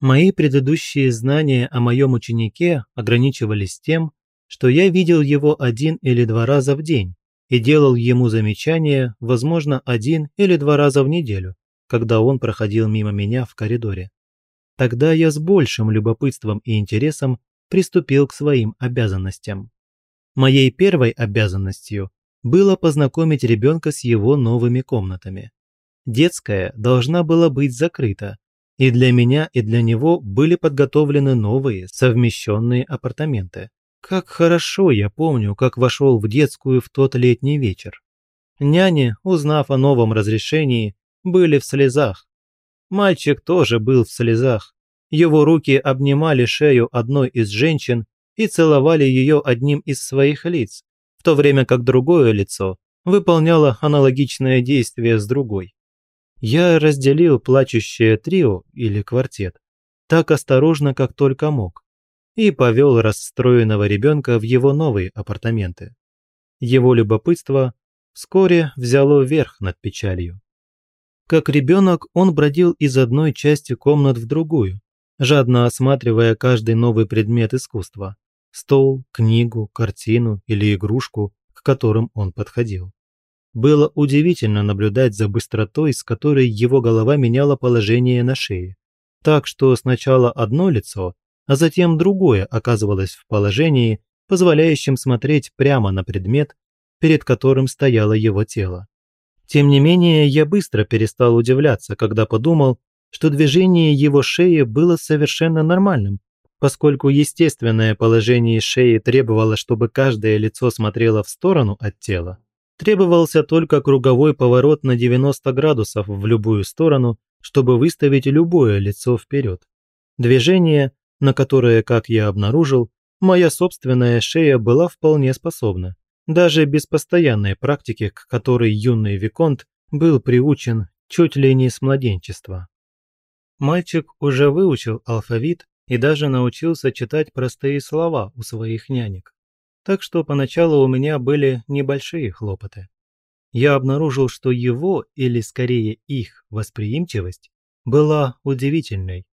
Мои предыдущие знания о моем ученике ограничивались тем, что я видел его один или два раза в день и делал ему замечания, возможно, один или два раза в неделю, когда он проходил мимо меня в коридоре. Тогда я с большим любопытством и интересом приступил к своим обязанностям. Моей первой обязанностью было познакомить ребенка с его новыми комнатами. Детская должна была быть закрыта, и для меня, и для него были подготовлены новые совмещенные апартаменты. Как хорошо я помню, как вошел в детскую в тот летний вечер. Няни, узнав о новом разрешении, были в слезах. Мальчик тоже был в слезах. Его руки обнимали шею одной из женщин и целовали ее одним из своих лиц, в то время как другое лицо выполняло аналогичное действие с другой. Я разделил плачущее трио или квартет так осторожно, как только мог, и повел расстроенного ребенка в его новые апартаменты. Его любопытство вскоре взяло верх над печалью. Как ребенок он бродил из одной части комнат в другую, жадно осматривая каждый новый предмет искусства – стол, книгу, картину или игрушку, к которым он подходил. Было удивительно наблюдать за быстротой, с которой его голова меняла положение на шее. Так что сначала одно лицо, а затем другое оказывалось в положении, позволяющем смотреть прямо на предмет, перед которым стояло его тело. Тем не менее, я быстро перестал удивляться, когда подумал, что движение его шеи было совершенно нормальным, поскольку естественное положение шеи требовало, чтобы каждое лицо смотрело в сторону от тела. Требовался только круговой поворот на 90 градусов в любую сторону, чтобы выставить любое лицо вперед. Движение, на которое, как я обнаружил, моя собственная шея была вполне способна, даже без постоянной практики, к которой юный Виконт был приучен чуть ли не с младенчества. Мальчик уже выучил алфавит и даже научился читать простые слова у своих нянек так что поначалу у меня были небольшие хлопоты. Я обнаружил, что его, или скорее их, восприимчивость была удивительной.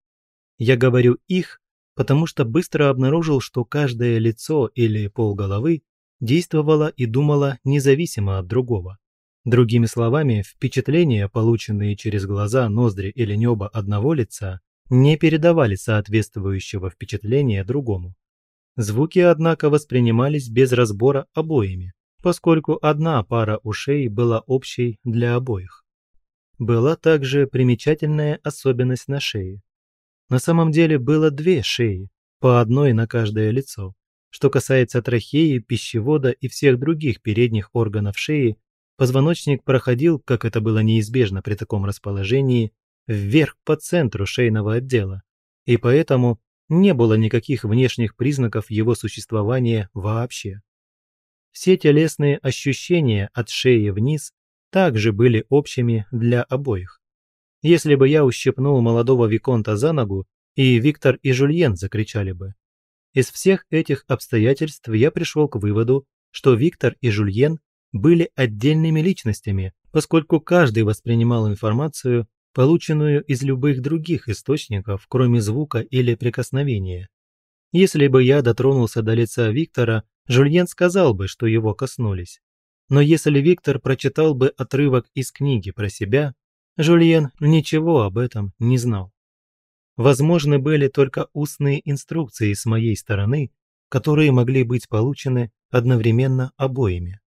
Я говорю «их», потому что быстро обнаружил, что каждое лицо или полголовы действовало и думало независимо от другого. Другими словами, впечатления, полученные через глаза, ноздри или небо одного лица, не передавали соответствующего впечатления другому. Звуки, однако, воспринимались без разбора обоими, поскольку одна пара ушей была общей для обоих. Была также примечательная особенность на шее. На самом деле было две шеи, по одной на каждое лицо. Что касается трахеи, пищевода и всех других передних органов шеи, позвоночник проходил, как это было неизбежно при таком расположении, вверх по центру шейного отдела, и поэтому не было никаких внешних признаков его существования вообще. Все телесные ощущения от шеи вниз также были общими для обоих. Если бы я ущипнул молодого Виконта за ногу, и Виктор и Жульен закричали бы. Из всех этих обстоятельств я пришел к выводу, что Виктор и Жульен были отдельными личностями, поскольку каждый воспринимал информацию полученную из любых других источников, кроме звука или прикосновения. Если бы я дотронулся до лица Виктора, Жульен сказал бы, что его коснулись. Но если Виктор прочитал бы отрывок из книги про себя, Жульен ничего об этом не знал. Возможны были только устные инструкции с моей стороны, которые могли быть получены одновременно обоими.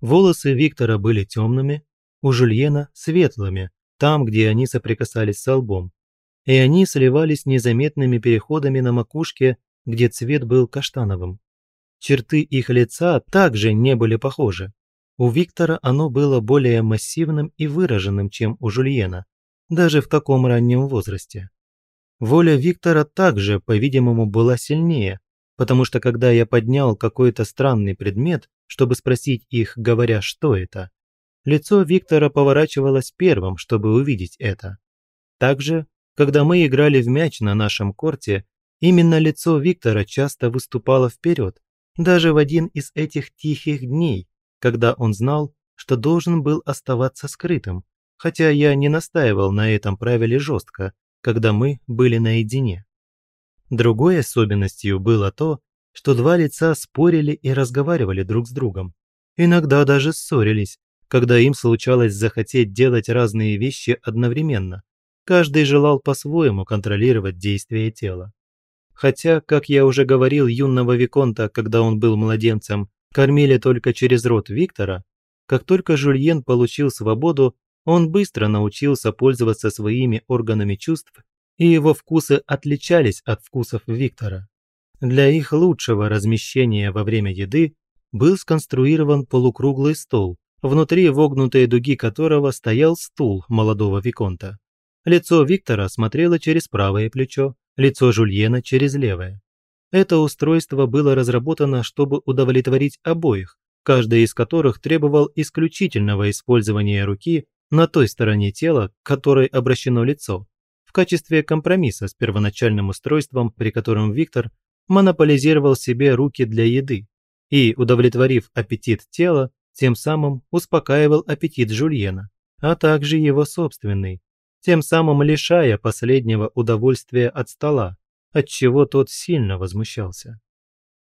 Волосы Виктора были темными, у Жульена – светлыми, там, где они соприкасались с лбом, и они сливались незаметными переходами на макушке, где цвет был каштановым. Черты их лица также не были похожи. У Виктора оно было более массивным и выраженным, чем у Жульена, даже в таком раннем возрасте. Воля Виктора также, по-видимому, была сильнее, потому что когда я поднял какой-то странный предмет, чтобы спросить их, говоря, что это, лицо Виктора поворачивалось первым, чтобы увидеть это. Также, когда мы играли в мяч на нашем корте, именно лицо Виктора часто выступало вперед, даже в один из этих тихих дней, когда он знал, что должен был оставаться скрытым, хотя я не настаивал на этом правиле жестко, когда мы были наедине. Другой особенностью было то, что два лица спорили и разговаривали друг с другом. Иногда даже ссорились, когда им случалось захотеть делать разные вещи одновременно. Каждый желал по-своему контролировать действия тела. Хотя, как я уже говорил, юного Виконта, когда он был младенцем, кормили только через рот Виктора, как только Жульен получил свободу, он быстро научился пользоваться своими органами чувств, и его вкусы отличались от вкусов Виктора. Для их лучшего размещения во время еды был сконструирован полукруглый стол, внутри вогнутой дуги которого стоял стул молодого Виконта. Лицо Виктора смотрело через правое плечо, лицо Жульена через левое. Это устройство было разработано, чтобы удовлетворить обоих, каждый из которых требовал исключительного использования руки на той стороне тела, к которой обращено лицо, в качестве компромисса с первоначальным устройством, при котором Виктор монополизировал себе руки для еды и, удовлетворив аппетит тела, тем самым успокаивал аппетит Жульена, а также его собственный, тем самым лишая последнего удовольствия от стола, от чего тот сильно возмущался.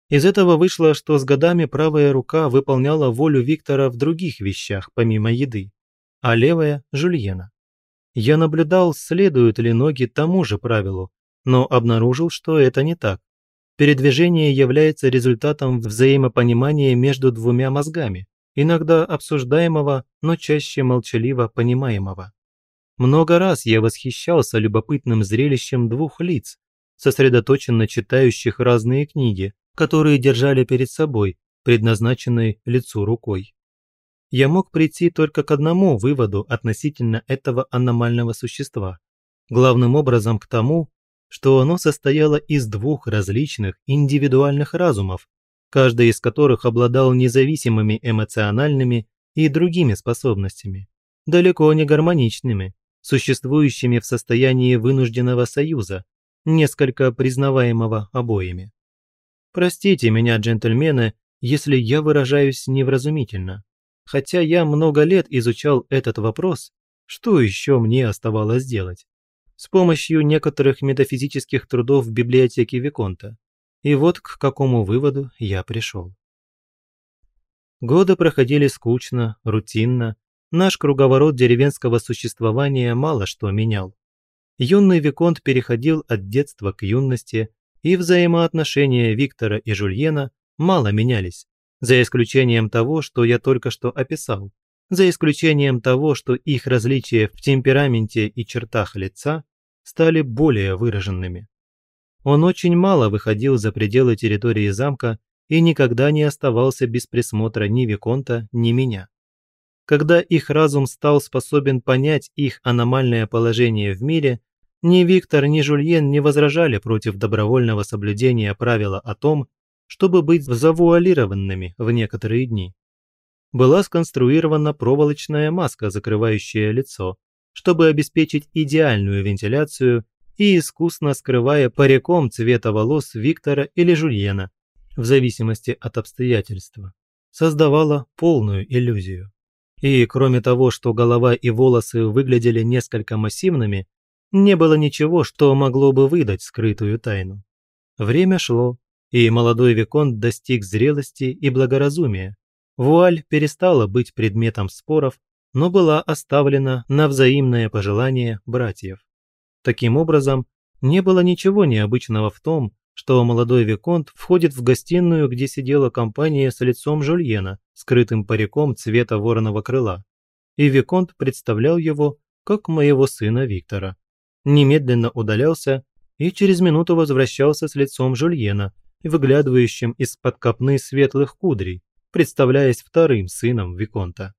Из этого вышло, что с годами правая рука выполняла волю Виктора в других вещах, помимо еды, а левая – Жульена. Я наблюдал, следуют ли ноги тому же правилу, но обнаружил, что это не так. Передвижение является результатом взаимопонимания между двумя мозгами, иногда обсуждаемого, но чаще молчаливо понимаемого. Много раз я восхищался любопытным зрелищем двух лиц, сосредоточенно читающих разные книги, которые держали перед собой, предназначенной лицу рукой. Я мог прийти только к одному выводу относительно этого аномального существа, главным образом к тому, что оно состояло из двух различных индивидуальных разумов, каждый из которых обладал независимыми эмоциональными и другими способностями, далеко не гармоничными, существующими в состоянии вынужденного союза, несколько признаваемого обоими. Простите меня, джентльмены, если я выражаюсь невразумительно. Хотя я много лет изучал этот вопрос, что еще мне оставалось делать? С помощью некоторых метафизических трудов в библиотеке Виконта. И вот к какому выводу я пришел. Годы проходили скучно, рутинно. Наш круговорот деревенского существования мало что менял. Юный Виконт переходил от детства к юности, и взаимоотношения Виктора и Жульена мало менялись, за исключением того, что я только что описал, за исключением того, что их различия в темпераменте и чертах лица стали более выраженными. Он очень мало выходил за пределы территории замка и никогда не оставался без присмотра ни Виконта, ни меня. Когда их разум стал способен понять их аномальное положение в мире, ни Виктор, ни Жульен не возражали против добровольного соблюдения правила о том, чтобы быть завуалированными в некоторые дни. Была сконструирована проволочная маска, закрывающая лицо, чтобы обеспечить идеальную вентиляцию и искусно скрывая париком цвета волос Виктора или Жульена, в зависимости от обстоятельства, создавала полную иллюзию. И кроме того, что голова и волосы выглядели несколько массивными, не было ничего, что могло бы выдать скрытую тайну. Время шло, и молодой Виконт достиг зрелости и благоразумия. Вуаль перестала быть предметом споров, но была оставлена на взаимное пожелание братьев. Таким образом, не было ничего необычного в том, что молодой Виконт входит в гостиную, где сидела компания с лицом Жульена, скрытым париком цвета вороного крыла. И Виконт представлял его как моего сына Виктора. Немедленно удалялся и через минуту возвращался с лицом Жульена, выглядывающим из-под копны светлых кудрей, представляясь вторым сыном Виконта.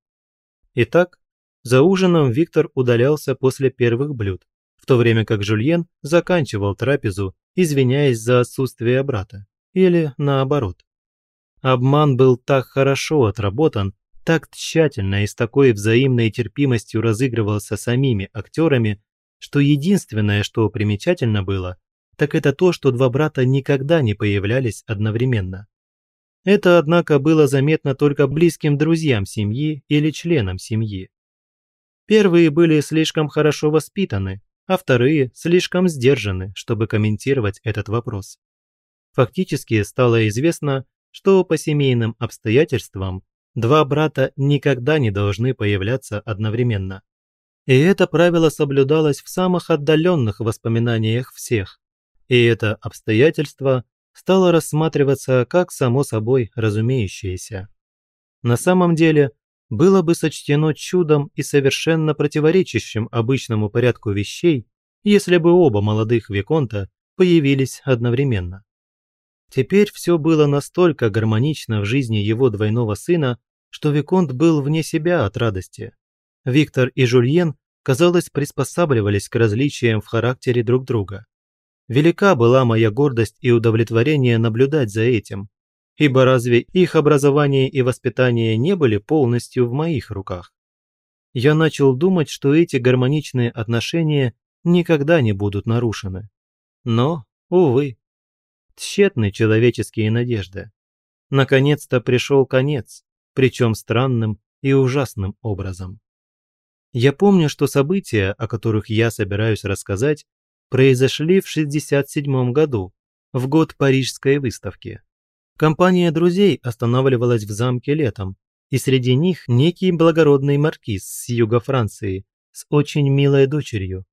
Итак, за ужином Виктор удалялся после первых блюд, то время как Жульен заканчивал трапезу, извиняясь за отсутствие брата. Или наоборот. Обман был так хорошо отработан, так тщательно и с такой взаимной терпимостью разыгрывался самими актерами, что единственное, что примечательно было, так это то, что два брата никогда не появлялись одновременно. Это, однако, было заметно только близким друзьям семьи или членам семьи. Первые были слишком хорошо воспитаны, а вторые слишком сдержаны, чтобы комментировать этот вопрос. Фактически стало известно, что по семейным обстоятельствам два брата никогда не должны появляться одновременно. И это правило соблюдалось в самых отдаленных воспоминаниях всех. И это обстоятельство стало рассматриваться как само собой разумеющееся. На самом деле, было бы сочтено чудом и совершенно противоречащим обычному порядку вещей, если бы оба молодых Виконта появились одновременно. Теперь все было настолько гармонично в жизни его двойного сына, что Виконт был вне себя от радости. Виктор и Жульен, казалось, приспосабливались к различиям в характере друг друга. Велика была моя гордость и удовлетворение наблюдать за этим, ибо разве их образование и воспитание не были полностью в моих руках? Я начал думать, что эти гармоничные отношения никогда не будут нарушены. Но, увы, тщетны человеческие надежды. Наконец-то пришел конец, причем странным и ужасным образом. Я помню, что события, о которых я собираюсь рассказать, произошли в 67 году, в год Парижской выставки. Компания друзей останавливалась в замке летом, и среди них некий благородный маркиз с юга Франции с очень милой дочерью.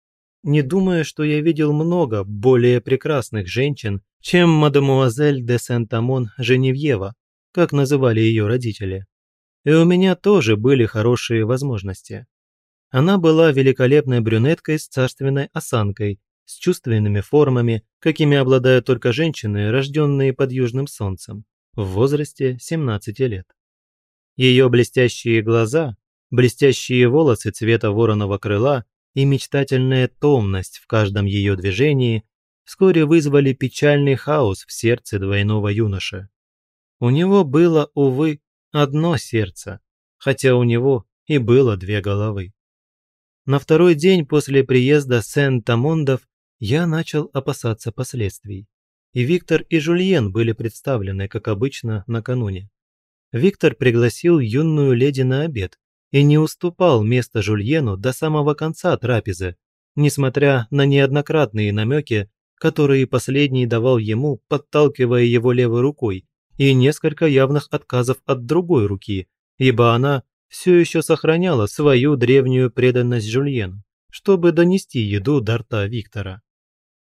Не думаю, что я видел много более прекрасных женщин, чем мадемуазель де Сент-Амон Женевьева, как называли ее родители. И у меня тоже были хорошие возможности. Она была великолепной брюнеткой с царственной осанкой с чувственными формами, какими обладают только женщины, рожденные под южным солнцем, в возрасте 17 лет. Ее блестящие глаза, блестящие волосы цвета вороного крыла и мечтательная томность в каждом ее движении вскоре вызвали печальный хаос в сердце двойного юноши. У него было, увы, одно сердце, хотя у него и было две головы. На второй день после приезда Сент-Амондов я начал опасаться последствий. И Виктор и Жульен были представлены, как обычно, накануне. Виктор пригласил юную леди на обед и не уступал место Жульену до самого конца трапезы, несмотря на неоднократные намеки, которые последний давал ему, подталкивая его левой рукой, и несколько явных отказов от другой руки, ибо она все еще сохраняла свою древнюю преданность Жульену, чтобы донести еду до рта Виктора.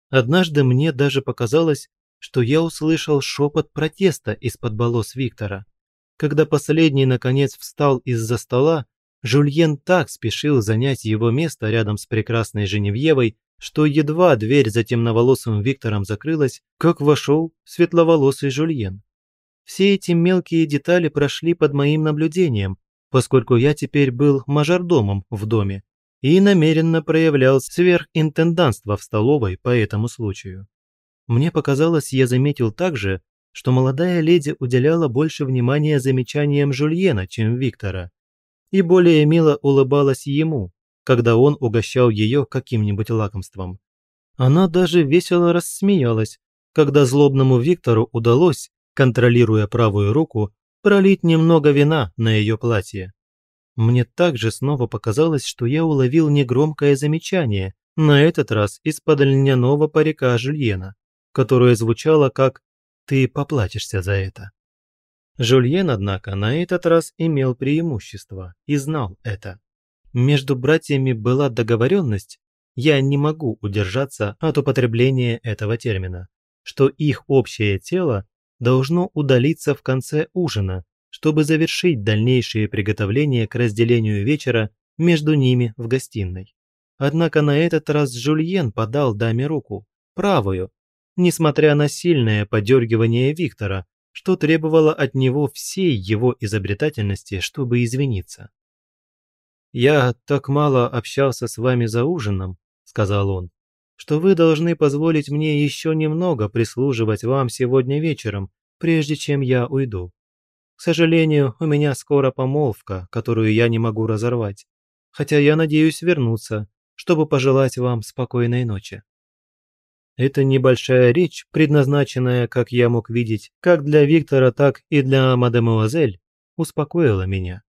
Однажды мне даже показалось, что я услышал шепот протеста из-под волос Виктора. Когда последний наконец встал из-за стола, Жульен так спешил занять его место рядом с прекрасной Женевьевой, что едва дверь за темноволосым Виктором закрылась, как вошел светловолосый Жульен. Все эти мелкие детали прошли под моим наблюдением, поскольку я теперь был мажордомом в доме и намеренно проявлял сверхинтендантство в столовой по этому случаю. Мне показалось, я заметил также, что молодая леди уделяла больше внимания замечаниям Жульена, чем Виктора, и более мило улыбалась ему, когда он угощал ее каким-нибудь лакомством. Она даже весело рассмеялась, когда злобному Виктору удалось, контролируя правую руку, пролить немного вина на ее платье. Мне также снова показалось, что я уловил негромкое замечание, на этот раз из-под льняного парика Жульена, которое звучало как «ты поплатишься за это». Жульен, однако, на этот раз имел преимущество и знал это. Между братьями была договоренность, я не могу удержаться от употребления этого термина, что их общее тело должно удалиться в конце ужина, чтобы завершить дальнейшие приготовления к разделению вечера между ними в гостиной. Однако на этот раз Жульен подал даме руку, правую, несмотря на сильное подергивание Виктора, что требовало от него всей его изобретательности, чтобы извиниться. «Я так мало общался с вами за ужином», – сказал он, – «что вы должны позволить мне еще немного прислуживать вам сегодня вечером, прежде чем я уйду. К сожалению, у меня скоро помолвка, которую я не могу разорвать. Хотя я надеюсь вернуться, чтобы пожелать вам спокойной ночи. Эта небольшая речь, предназначенная, как я мог видеть, как для Виктора, так и для мадемуазель, успокоила меня.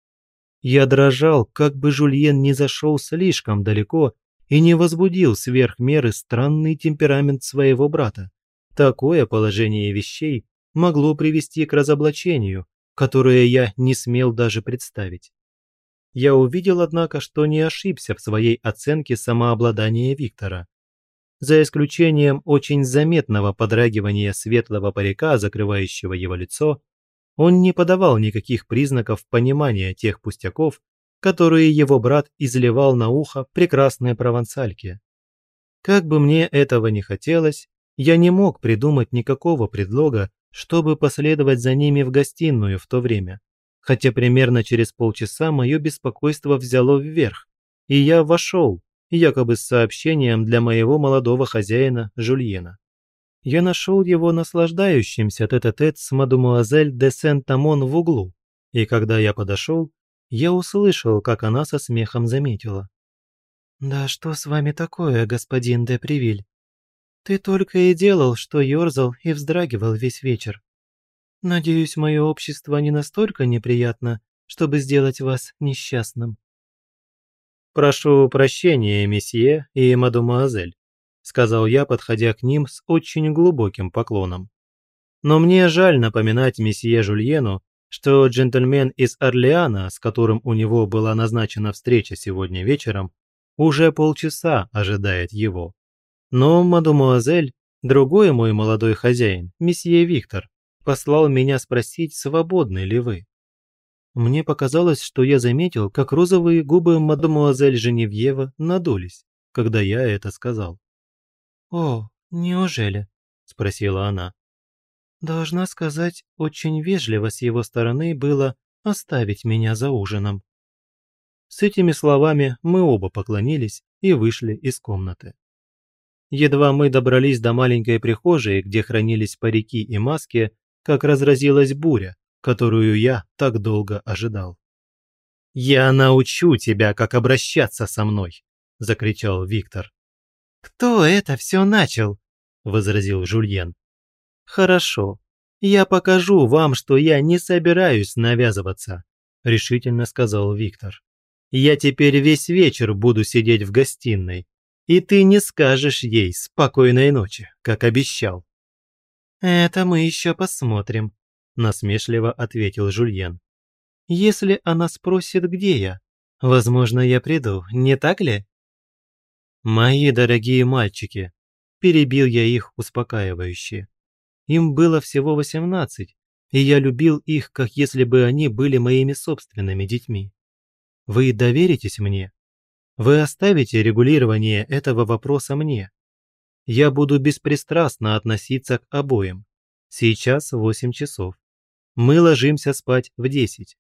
Я дрожал, как бы Жульен не зашел слишком далеко и не возбудил сверх меры странный темперамент своего брата. Такое положение вещей могло привести к разоблачению, которое я не смел даже представить. Я увидел, однако, что не ошибся в своей оценке самообладания Виктора. За исключением очень заметного подрагивания светлого парика, закрывающего его лицо, он не подавал никаких признаков понимания тех пустяков, которые его брат изливал на ухо прекрасной провансальке. Как бы мне этого не хотелось, я не мог придумать никакого предлога, чтобы последовать за ними в гостиную в то время, хотя примерно через полчаса мое беспокойство взяло вверх, и я вошел, якобы с сообщением для моего молодого хозяина Жульена. Я нашел его наслаждающимся тет-а-тет -тет с мадемуазель де Сент-Амон в углу, и когда я подошел, я услышал, как она со смехом заметила. «Да что с вами такое, господин де Привиль? Ты только и делал, что ерзал и вздрагивал весь вечер. Надеюсь, мое общество не настолько неприятно, чтобы сделать вас несчастным». «Прошу прощения, месье и мадемуазель», сказал я, подходя к ним с очень глубоким поклоном. «Но мне жаль напоминать месье Жульену, что джентльмен из Орлеана, с которым у него была назначена встреча сегодня вечером, уже полчаса ожидает его. Но, мадемуазель, другой мой молодой хозяин, месье Виктор, послал меня спросить, свободны ли вы. Мне показалось, что я заметил, как розовые губы мадемуазель Женевьева надулись, когда я это сказал. «О, неужели?» – спросила она. «Должна сказать, очень вежливо с его стороны было оставить меня за ужином». С этими словами мы оба поклонились и вышли из комнаты. Едва мы добрались до маленькой прихожей, где хранились парики и маски, как разразилась буря, которую я так долго ожидал. «Я научу тебя, как обращаться со мной!» – закричал Виктор. «Кто это все начал?» – возразил Жульен. «Хорошо, я покажу вам, что я не собираюсь навязываться», – решительно сказал Виктор. «Я теперь весь вечер буду сидеть в гостиной, и ты не скажешь ей спокойной ночи, как обещал». «Это мы еще посмотрим», – насмешливо ответил Жульен. «Если она спросит, где я, возможно, я приду, не так ли?» «Мои дорогие мальчики», – перебил я их успокаивающе. Им было всего восемнадцать, и я любил их, как если бы они были моими собственными детьми. Вы доверитесь мне? Вы оставите регулирование этого вопроса мне. Я буду беспристрастно относиться к обоим. Сейчас восемь часов. Мы ложимся спать в десять.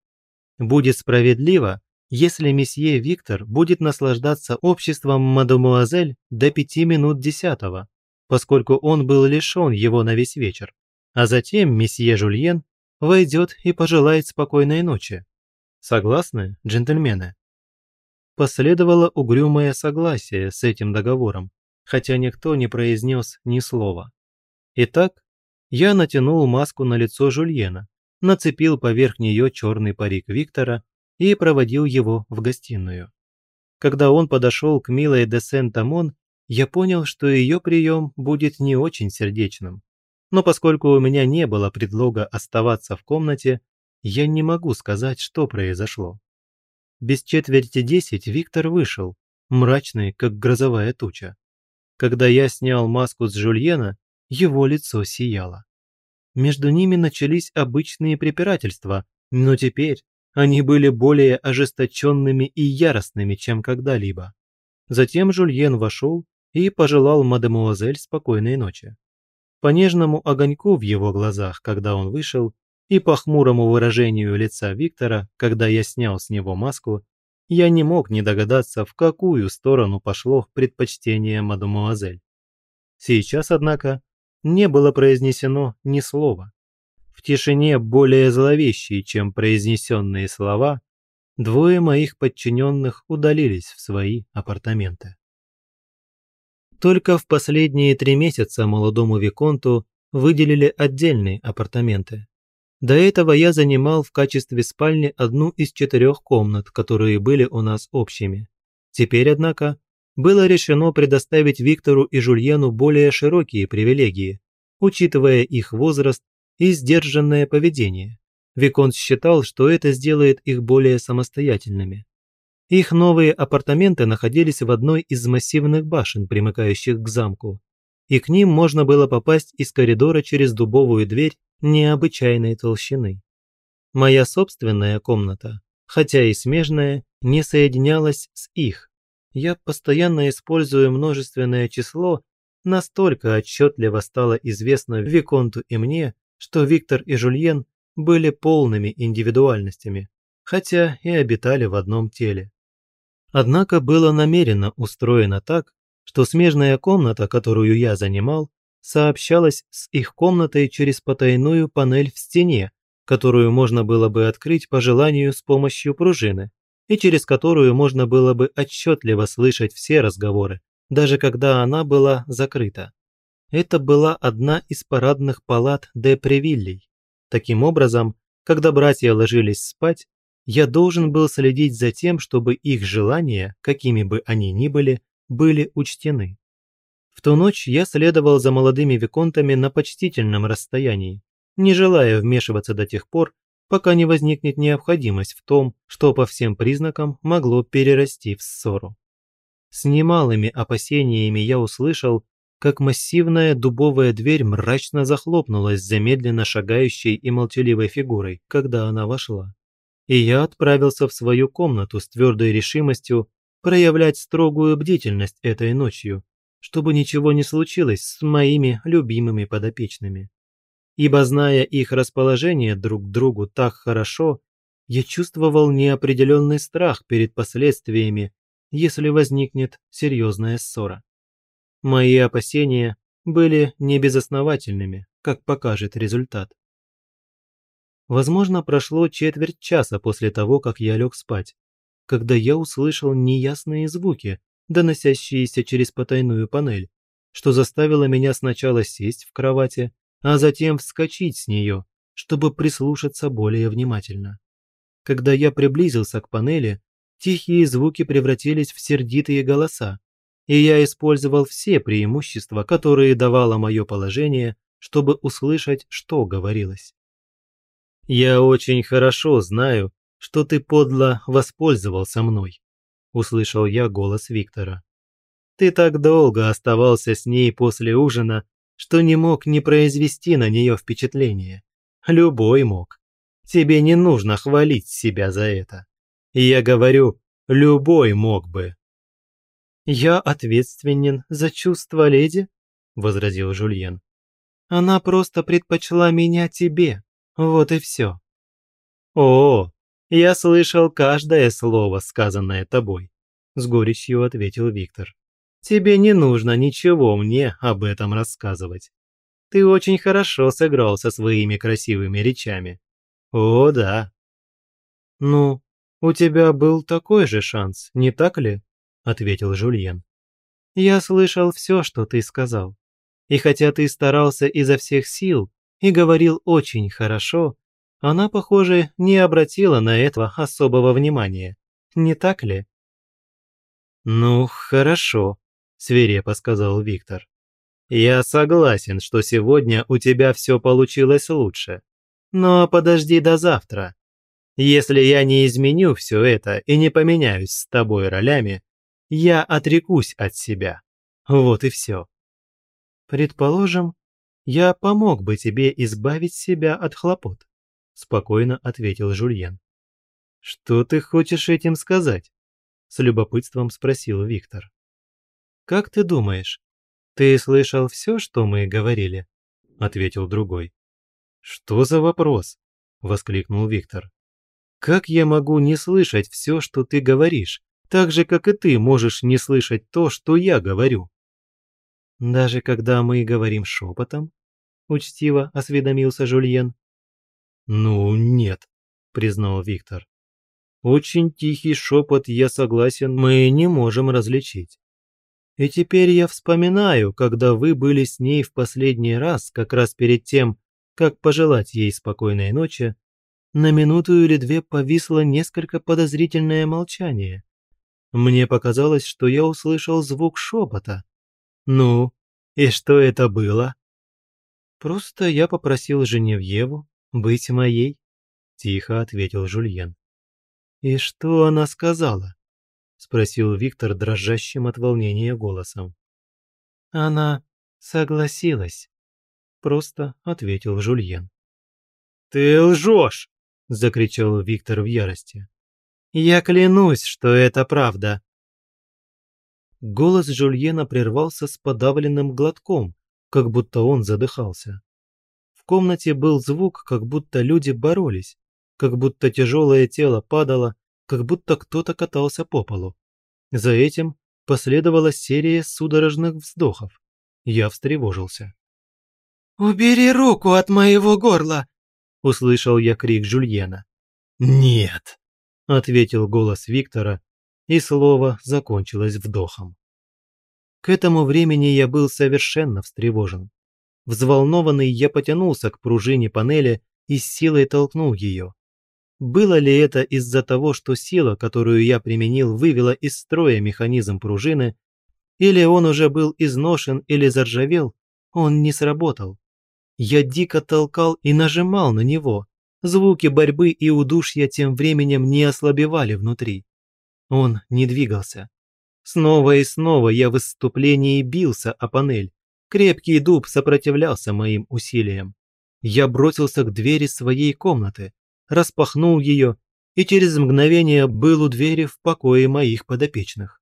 Будет справедливо, если месье Виктор будет наслаждаться обществом мадемуазель до пяти минут десятого, поскольку он был лишен его на весь вечер. А затем месье Жульен войдет и пожелает спокойной ночи. Согласны, джентльмены? Последовало угрюмое согласие с этим договором, хотя никто не произнес ни слова. Итак, я натянул маску на лицо Жульена, нацепил поверх нее черный парик Виктора и проводил его в гостиную. Когда он подошел к милой де Сент-Амон, я понял, что ее прием будет не очень сердечным. Но поскольку у меня не было предлога оставаться в комнате, я не могу сказать, что произошло. Без четверти десять Виктор вышел, мрачный, как грозовая туча. Когда я снял маску с Жульена, его лицо сияло. Между ними начались обычные препирательства, но теперь они были более ожесточенными и яростными, чем когда-либо. Затем Жульен вошел и пожелал мадемуазель спокойной ночи. По нежному огоньку в его глазах, когда он вышел, и по хмурому выражению лица Виктора, когда я снял с него маску, я не мог не догадаться, в какую сторону пошло предпочтение мадемуазель. Сейчас, однако, не было произнесено ни слова. В тишине, более зловещей, чем произнесенные слова, двое моих подчиненных удалились в свои апартаменты. Только в последние три месяца молодому Виконту выделили отдельные апартаменты. До этого я занимал в качестве спальни одну из четырех комнат, которые были у нас общими. Теперь, однако, было решено предоставить Виктору и Жульену более широкие привилегии, учитывая их возраст и сдержанное поведение. Виконт считал, что это сделает их более самостоятельными. Их новые апартаменты находились в одной из массивных башен, примыкающих к замку, и к ним можно было попасть из коридора через дубовую дверь необычайной толщины. Моя собственная комната, хотя и смежная, не соединялась с их. Я постоянно использую множественное число, настолько отчетливо стало известно Виконту и мне, что Виктор и Жульен были полными индивидуальностями, хотя и обитали в одном теле. Однако было намеренно устроено так, что смежная комната, которую я занимал, сообщалась с их комнатой через потайную панель в стене, которую можно было бы открыть по желанию с помощью пружины, и через которую можно было бы отчетливо слышать все разговоры, даже когда она была закрыта. Это была одна из парадных палат де Превиллей. Таким образом, когда братья ложились спать, я должен был следить за тем, чтобы их желания, какими бы они ни были, были учтены. В ту ночь я следовал за молодыми виконтами на почтительном расстоянии, не желая вмешиваться до тех пор, пока не возникнет необходимость в том, что по всем признакам могло перерасти в ссору. С немалыми опасениями я услышал, как массивная дубовая дверь мрачно захлопнулась за медленно шагающей и молчаливой фигурой, когда она вошла. И я отправился в свою комнату с твердой решимостью проявлять строгую бдительность этой ночью, чтобы ничего не случилось с моими любимыми подопечными. Ибо зная их расположение друг к другу так хорошо, я чувствовал неопределенный страх перед последствиями, если возникнет серьезная ссора. Мои опасения были небезосновательными, как покажет результат. Возможно, прошло четверть часа после того, как я лег спать, когда я услышал неясные звуки, доносящиеся через потайную панель, что заставило меня сначала сесть в кровати, а затем вскочить с нее, чтобы прислушаться более внимательно. Когда я приблизился к панели, тихие звуки превратились в сердитые голоса, и я использовал все преимущества, которые давало мое положение, чтобы услышать, что говорилось. «Я очень хорошо знаю, что ты подло воспользовался мной», – услышал я голос Виктора. «Ты так долго оставался с ней после ужина, что не мог не произвести на нее впечатление. Любой мог. Тебе не нужно хвалить себя за это. И я говорю, любой мог бы». «Я ответственен за чувства леди», – возразил Жульен. «Она просто предпочла меня тебе, вот и все». «О, «Я слышал каждое слово, сказанное тобой», – с горечью ответил Виктор. «Тебе не нужно ничего мне об этом рассказывать. Ты очень хорошо сыграл со своими красивыми речами. О, да». «Ну, у тебя был такой же шанс, не так ли?» – ответил Жульен. «Я слышал все, что ты сказал. И хотя ты старался изо всех сил и говорил очень хорошо, она, похоже, не обратила на это особого внимания. Не так ли? «Ну, хорошо», – свирепо сказал Виктор. «Я согласен, что сегодня у тебя все получилось лучше. Но подожди до завтра. Если я не изменю все это и не поменяюсь с тобой ролями, я отрекусь от себя. Вот и все. Предположим, я помог бы тебе избавить себя от хлопот спокойно ответил Жульен. Что ты хочешь этим сказать? с любопытством спросил Виктор. Как ты думаешь, ты слышал все, что мы говорили? ответил другой. Что за вопрос? воскликнул Виктор. Как я могу не слышать все, что ты говоришь, так же, как и ты можешь не слышать то, что я говорю? Даже когда мы говорим шепотом? Учтиво осведомился Жульен. «Ну, нет», – признал Виктор. «Очень тихий шепот, я согласен, мы не можем различить. И теперь я вспоминаю, когда вы были с ней в последний раз, как раз перед тем, как пожелать ей спокойной ночи, на минуту или две повисло несколько подозрительное молчание. Мне показалось, что я услышал звук шепота. «Ну, и что это было?» «Просто я попросил Женевьеву быть моей», – тихо ответил Жульен. «И что она сказала?» – спросил Виктор дрожащим от волнения голосом. «Она согласилась», – просто ответил Жульен. «Ты лжешь!» – закричал Виктор в ярости. «Я клянусь, что это правда!» Голос Жульена прервался с подавленным глотком, как будто он задыхался. В комнате был звук, как будто люди боролись, как будто тяжелое тело падало, как будто кто-то катался по полу. За этим последовала серия судорожных вздохов. Я встревожился. «Убери руку от моего горла!» – услышал я крик Жульена. «Нет!» – ответил голос Виктора, и слово закончилось вдохом. К этому времени я был совершенно встревожен. Взволнованный я потянулся к пружине панели и с силой толкнул ее. Было ли это из-за того, что сила, которую я применил, вывела из строя механизм пружины, или он уже был изношен или заржавел, он не сработал. Я дико толкал и нажимал на него. Звуки борьбы и удушья тем временем не ослабевали внутри. Он не двигался. Снова и снова я в исступлении бился о панель. Крепкий дуб сопротивлялся моим усилиям. Я бросился к двери своей комнаты, распахнул ее и через мгновение был у двери в покое моих подопечных.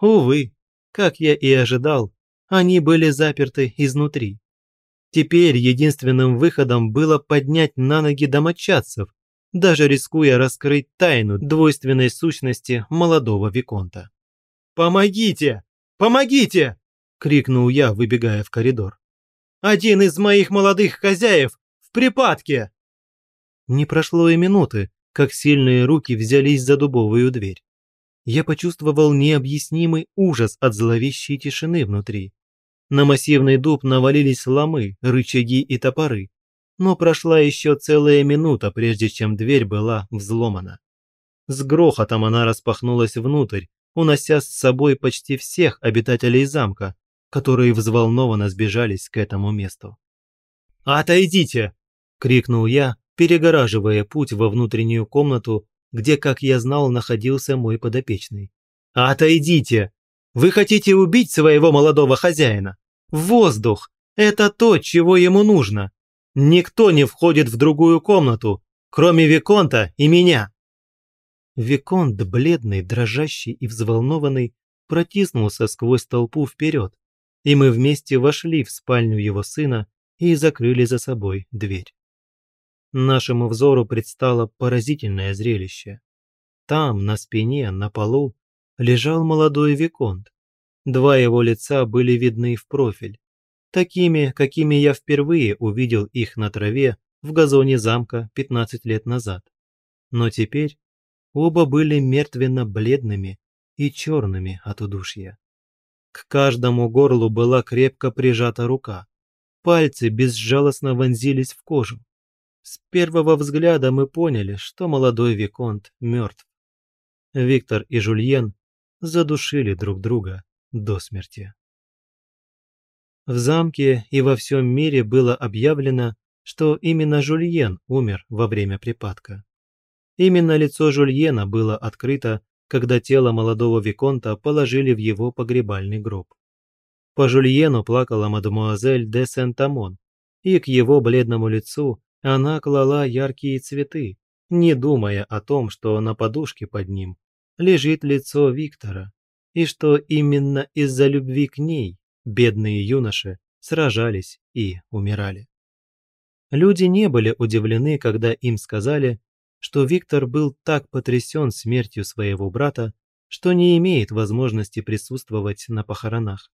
Увы, как я и ожидал, они были заперты изнутри. Теперь единственным выходом было поднять на ноги домочадцев, даже рискуя раскрыть тайну двойственной сущности молодого Виконта. «Помогите! Помогите!» – крикнул я, выбегая в коридор. «Один из моих молодых хозяев в припадке!» Не прошло и минуты, как сильные руки взялись за дубовую дверь. Я почувствовал необъяснимый ужас от зловещей тишины внутри. На массивный дуб навалились ломы, рычаги и топоры. Но прошла еще целая минута, прежде чем дверь была взломана. С грохотом она распахнулась внутрь, унося с собой почти всех обитателей замка, которые взволнованно сбежались к этому месту. «Отойдите!» – крикнул я, перегораживая путь во внутреннюю комнату, где, как я знал, находился мой подопечный. «Отойдите! Вы хотите убить своего молодого хозяина? Воздух! Это то, чего ему нужно! Никто не входит в другую комнату, кроме Виконта и меня!» Виконт, бледный, дрожащий и взволнованный, протиснулся сквозь толпу вперед, и мы вместе вошли в спальню его сына и закрыли за собой дверь. Нашему взору предстало поразительное зрелище. Там, на спине, на полу, лежал молодой Виконт. Два его лица были видны в профиль, такими, какими я впервые увидел их на траве в газоне замка 15 лет назад. Но теперь Оба были мертвенно-бледными и черными от удушья. К каждому горлу была крепко прижата рука. Пальцы безжалостно вонзились в кожу. С первого взгляда мы поняли, что молодой Виконт мертв. Виктор и Жульен задушили друг друга до смерти. В замке и во всем мире было объявлено, что именно Жульен умер во время припадка. Именно лицо Жульена было открыто, когда тело молодого Виконта положили в его погребальный гроб. По Жульену плакала мадемуазель де Сент-Амон, и к его бледному лицу она клала яркие цветы, не думая о том, что на подушке под ним лежит лицо Виктора, и что именно из-за любви к ней бедные юноши сражались и умирали. Люди не были удивлены, когда им сказали, что Виктор был так потрясен смертью своего брата, что не имеет возможности присутствовать на похоронах.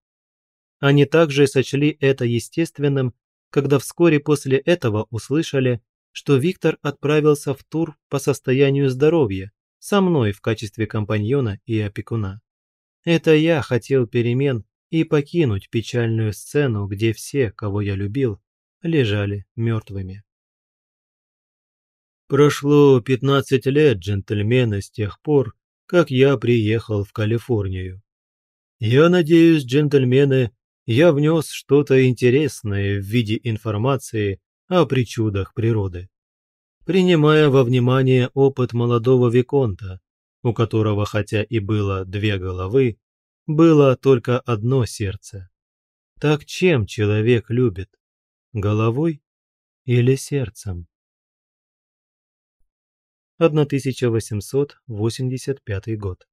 Они также сочли это естественным, когда вскоре после этого услышали, что Виктор отправился в тур по состоянию здоровья со мной в качестве компаньона и опекуна. Это я хотел перемен и покинуть печальную сцену, где все, кого я любил, лежали мертвыми. Прошло 15 лет, джентльмены, с тех пор, как я приехал в Калифорнию. Я надеюсь, джентльмены, я внес что-то интересное в виде информации о причудах природы. Принимая во внимание опыт молодого Виконта, у которого хотя и было две головы, было только одно сердце. Так чем человек любит? Головой или сердцем? 1885 год.